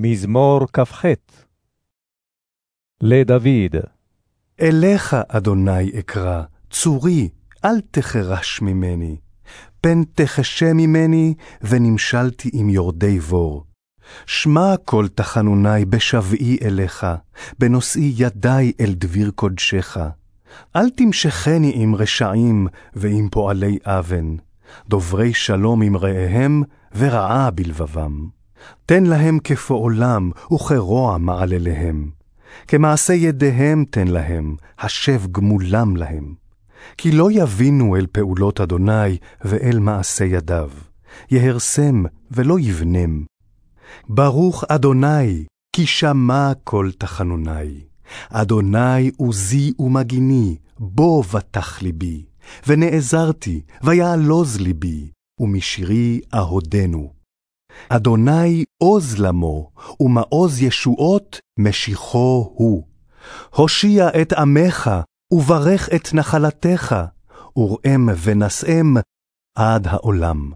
מזמור כ"ח לדוד אליך, אדוני, אקרא, צורי, אל תחרש ממני. פן תחשה ממני, ונמשלתי עם יורדי בור. שמע כל תחנוני בשבעי אליך, בנושאי ידי אל דביר קודשך. אל תמשכני עם רשעים ועם פועלי אוון, דוברי שלום עם רעיהם, ורעה בלבבם. תן להם כפועלם, וכרוע מעלליהם. כמעשה ידיהם תן להם, השב גמולם להם. כי לא יבינו אל פעולות אדוני ואל מעשה ידיו. יהרסם ולא יבנם. ברוך אדוני, כי שמע כל תחנוני. אדוני עוזי ומגיני, בו בטח ליבי. ונעזרתי, ויעלוז ליבי, ומשירי אהודנו. אדוני עוז למו, ומעוז ישועות משיחו הוא. הושיע את עמך, וברך את נחלתך, וראם ונשאם עד העולם.